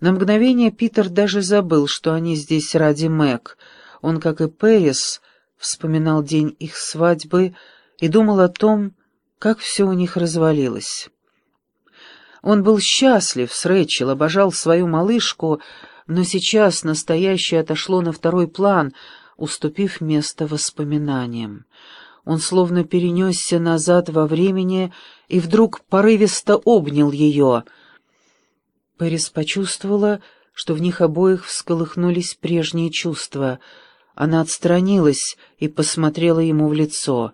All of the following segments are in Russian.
На мгновение Питер даже забыл, что они здесь ради Мэг. Он, как и Пэрис, вспоминал день их свадьбы и думал о том, как все у них развалилось. Он был счастлив с Рэчел, обожал свою малышку, но сейчас настоящее отошло на второй план, уступив место воспоминаниям. Он словно перенесся назад во времени и вдруг порывисто обнял ее. Пэрис почувствовала, что в них обоих всколыхнулись прежние чувства. Она отстранилась и посмотрела ему в лицо.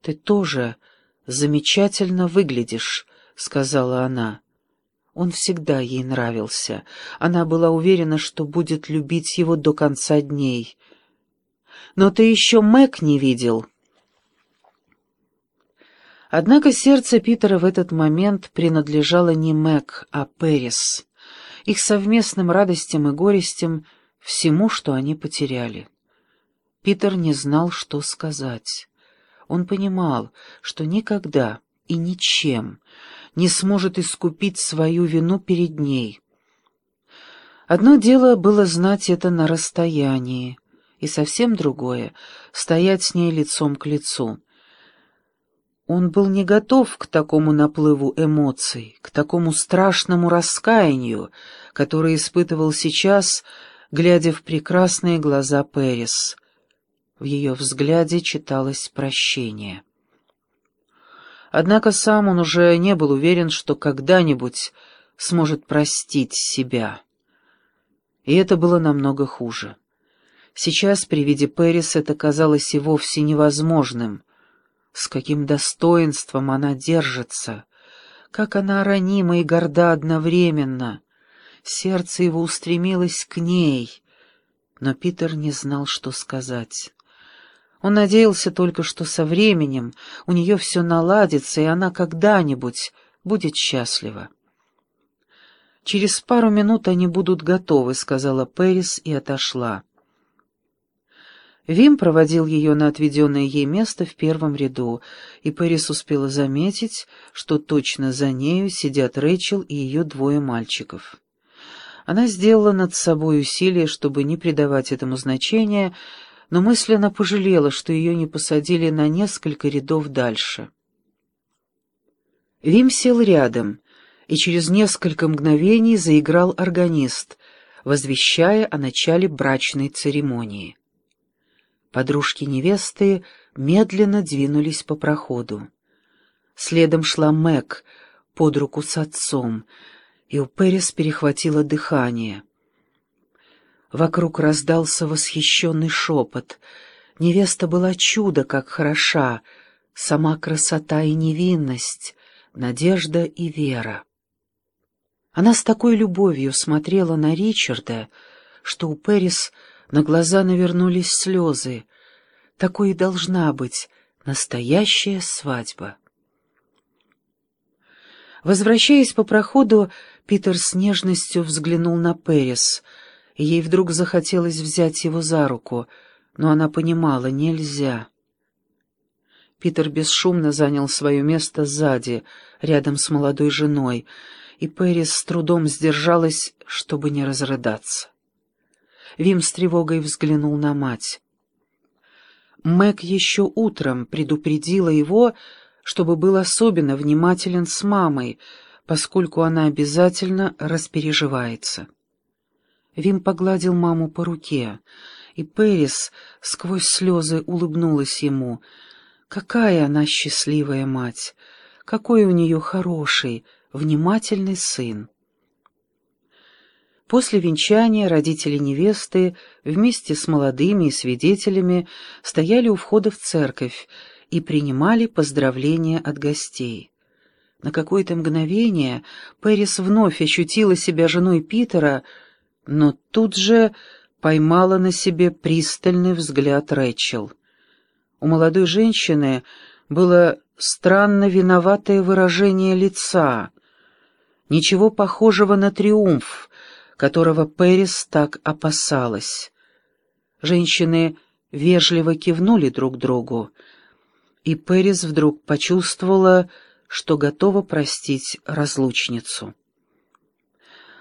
«Ты тоже замечательно выглядишь», — сказала она. Он всегда ей нравился. Она была уверена, что будет любить его до конца дней. «Но ты еще Мэг не видел». Однако сердце Питера в этот момент принадлежало не Мэг, а Пэрис, их совместным радостям и горестям, всему, что они потеряли. Питер не знал, что сказать. Он понимал, что никогда и ничем не сможет искупить свою вину перед ней. Одно дело было знать это на расстоянии, и совсем другое — стоять с ней лицом к лицу. Он был не готов к такому наплыву эмоций, к такому страшному раскаянию, которое испытывал сейчас, глядя в прекрасные глаза Пэрис. В ее взгляде читалось прощение. Однако сам он уже не был уверен, что когда-нибудь сможет простить себя. И это было намного хуже. Сейчас при виде Пэрис это казалось и вовсе невозможным — с каким достоинством она держится, как она ранима и горда одновременно. Сердце его устремилось к ней, но Питер не знал, что сказать. Он надеялся только, что со временем у нее все наладится, и она когда-нибудь будет счастлива. «Через пару минут они будут готовы», — сказала Пэрис и отошла. Вим проводил ее на отведенное ей место в первом ряду, и Пэрис успела заметить, что точно за нею сидят Рэйчел и ее двое мальчиков. Она сделала над собой усилие, чтобы не придавать этому значения, но мысленно пожалела, что ее не посадили на несколько рядов дальше. Вим сел рядом, и через несколько мгновений заиграл органист, возвещая о начале брачной церемонии. Подружки невесты медленно двинулись по проходу. Следом шла Мэг под руку с отцом, и у Перес перехватило дыхание. Вокруг раздался восхищенный шепот. Невеста была чудо, как хороша, сама красота и невинность, надежда и вера. Она с такой любовью смотрела на Ричарда, что у Перес на глаза навернулись слезы. Такой и должна быть настоящая свадьба. Возвращаясь по проходу, Питер с нежностью взглянул на Перес, ей вдруг захотелось взять его за руку, но она понимала, нельзя. Питер бесшумно занял свое место сзади, рядом с молодой женой, и Перес с трудом сдержалась, чтобы не разрыдаться. Вим с тревогой взглянул на мать. Мэг еще утром предупредила его, чтобы был особенно внимателен с мамой, поскольку она обязательно распереживается. Вим погладил маму по руке, и Пэрис сквозь слезы улыбнулась ему. Какая она счастливая мать! Какой у нее хороший, внимательный сын! После венчания родители невесты вместе с молодыми и свидетелями стояли у входа в церковь и принимали поздравления от гостей. На какое-то мгновение Пэрис вновь ощутила себя женой Питера, но тут же поймала на себе пристальный взгляд Рэчел. У молодой женщины было странно виноватое выражение лица, ничего похожего на триумф, которого Пэрис так опасалась. Женщины вежливо кивнули друг другу, и Пэрис вдруг почувствовала, что готова простить разлучницу.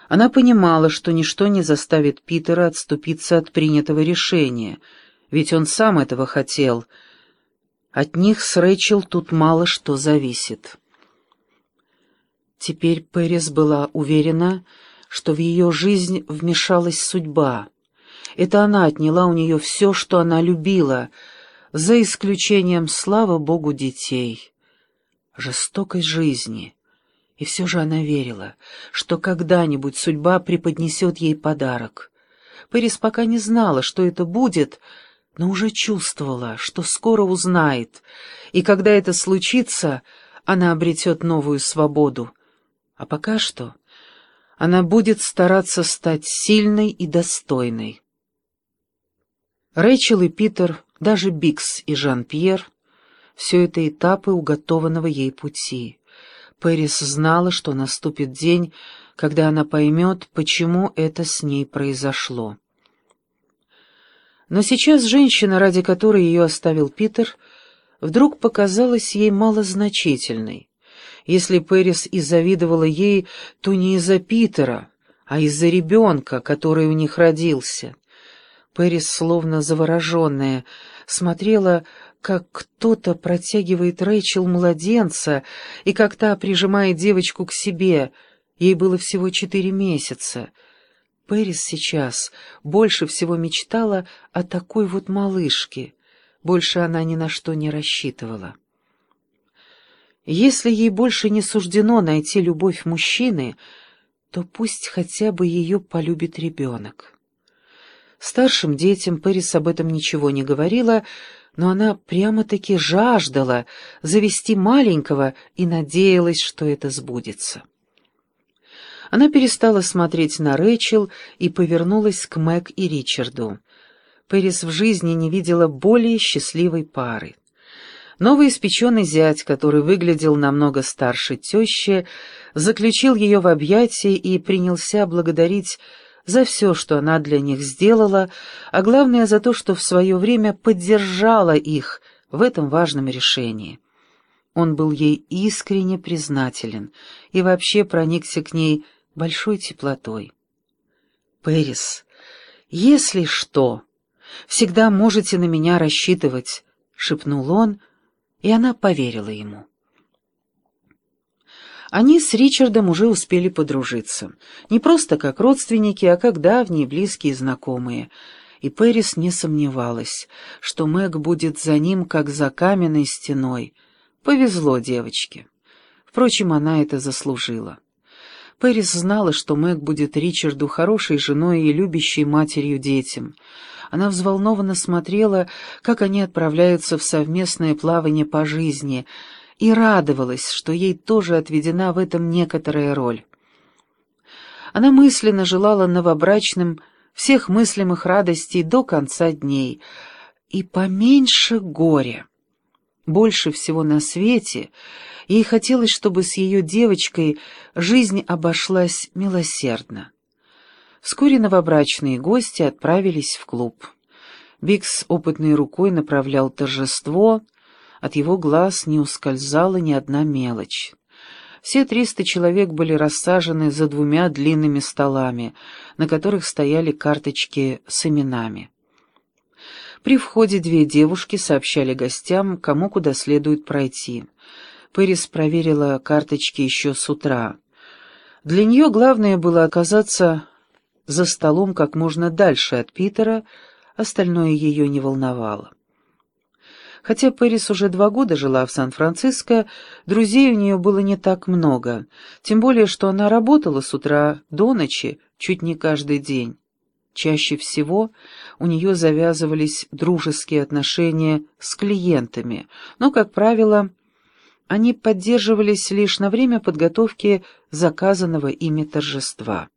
Она понимала, что ничто не заставит Питера отступиться от принятого решения, ведь он сам этого хотел. От них с Рэйчел тут мало что зависит. Теперь Пэрис была уверена, что в ее жизнь вмешалась судьба. Это она отняла у нее все, что она любила, за исключением, слава богу, детей. Жестокой жизни — и все же она верила, что когда-нибудь судьба преподнесет ей подарок. Пэрис пока не знала, что это будет, но уже чувствовала, что скоро узнает, и когда это случится, она обретет новую свободу. А пока что она будет стараться стать сильной и достойной. Рэйчел и Питер, даже Бикс и Жан-Пьер — все это этапы уготованного ей пути. Пэрис знала, что наступит день, когда она поймет, почему это с ней произошло. Но сейчас женщина, ради которой ее оставил Питер, вдруг показалась ей малозначительной. Если Пэрис и завидовала ей, то не из-за Питера, а из-за ребенка, который у них родился. Пэрис, словно завороженная, смотрела как кто-то протягивает Рэйчел младенца и как та прижимает девочку к себе. Ей было всего четыре месяца. Пэрис сейчас больше всего мечтала о такой вот малышке. Больше она ни на что не рассчитывала. Если ей больше не суждено найти любовь мужчины, то пусть хотя бы ее полюбит ребенок. Старшим детям Пэрис об этом ничего не говорила, но она прямо-таки жаждала завести маленького и надеялась, что это сбудется. Она перестала смотреть на Рэчел и повернулась к Мэг и Ричарду. Пэрис в жизни не видела более счастливой пары. Новый испеченный зять, который выглядел намного старше тещи, заключил ее в объятия и принялся благодарить за все, что она для них сделала, а главное за то, что в свое время поддержала их в этом важном решении. Он был ей искренне признателен и вообще проникся к ней большой теплотой. «Пэрис, если что, всегда можете на меня рассчитывать», — шепнул он, и она поверила ему. Они с Ричардом уже успели подружиться. Не просто как родственники, а как давние близкие знакомые. И Пэрис не сомневалась, что Мэг будет за ним, как за каменной стеной. Повезло девочке. Впрочем, она это заслужила. Пэрис знала, что Мэг будет Ричарду хорошей женой и любящей матерью детям. Она взволнованно смотрела, как они отправляются в совместное плавание по жизни — и радовалась, что ей тоже отведена в этом некоторая роль. Она мысленно желала новобрачным всех мыслимых радостей до конца дней и поменьше горя. Больше всего на свете ей хотелось, чтобы с ее девочкой жизнь обошлась милосердно. Вскоре новобрачные гости отправились в клуб. Бикс опытной рукой направлял торжество — от его глаз не ускользала ни одна мелочь. Все триста человек были рассажены за двумя длинными столами, на которых стояли карточки с именами. При входе две девушки сообщали гостям, кому куда следует пройти. Пэрис проверила карточки еще с утра. Для нее главное было оказаться за столом как можно дальше от Питера, остальное ее не волновало. Хотя Пэрис уже два года жила в Сан-Франциско, друзей у нее было не так много, тем более, что она работала с утра до ночи чуть не каждый день. Чаще всего у нее завязывались дружеские отношения с клиентами, но, как правило, они поддерживались лишь на время подготовки заказанного ими торжества.